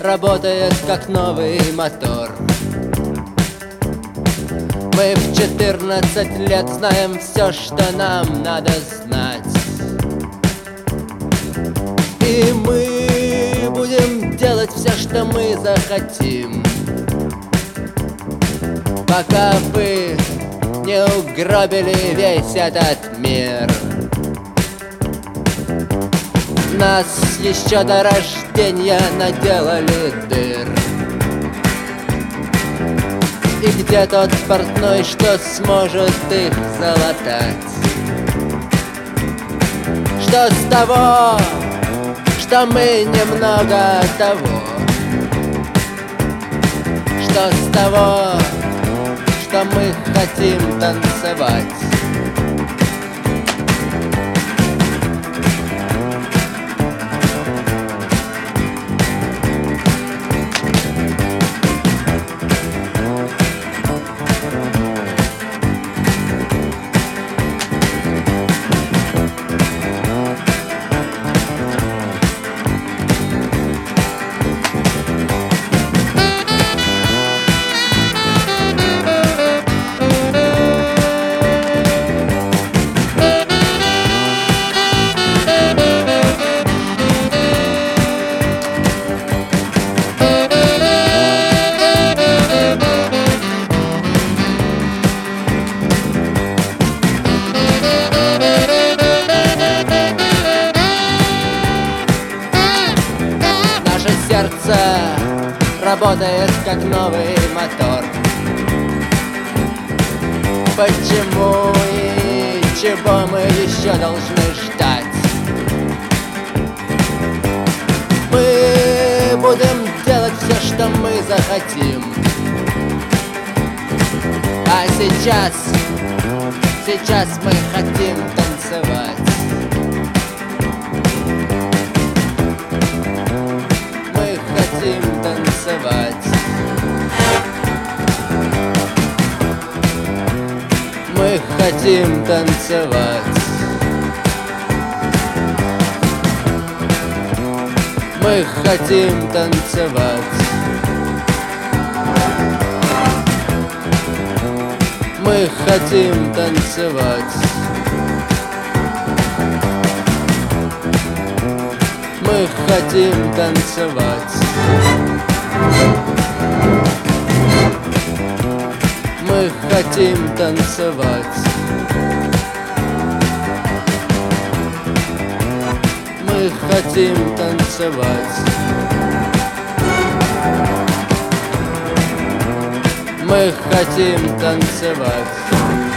работает как новый мотор. Мы в 14 лет знаем все, что нам надо знать. И мы будем делать все, что мы захотим. Пока вы не угробили весь этот мир Нас еще до рождения наделали дыр. И где тот портной, что сможет их залатать? Что с того, что мы немного того? Что с того, что мы хотим танцевать сердце работает как новый мотор. Почему и чего мы еще должны ждать? Мы будем делать все, что мы захотим. А сейчас, сейчас мы хотим танцевать хотим танцевать. Мы хотим танцевать. Мы хотим танцевать. Мы хотим танцевать хотим танцевать. Мы хотим танцевать. Мы хотим танцевать